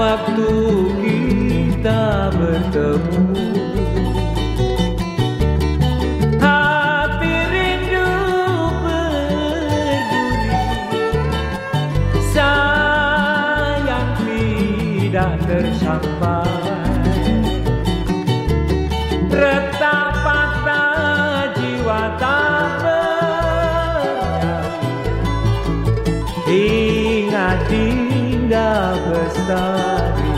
waktu kita bertemu. Hati rindu berduri. Sayang tidak tersampai bestari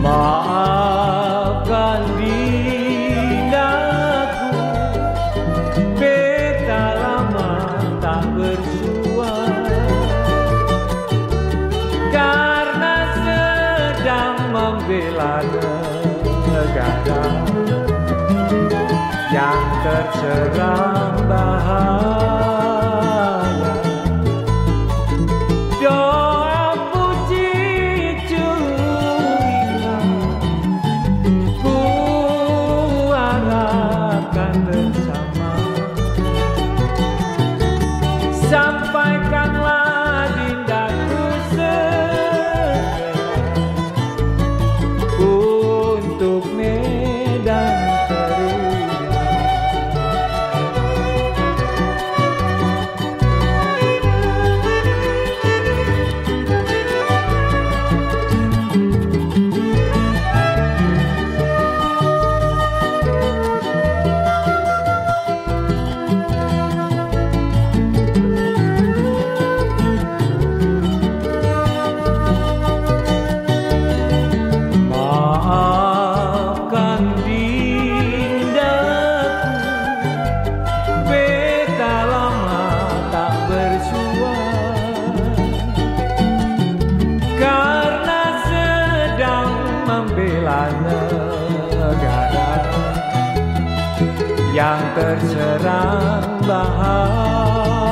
Maafkan dindaku Beta lama tak bersua Karena sedang membela negara Yang terserang bahaya Yang terserang bahaya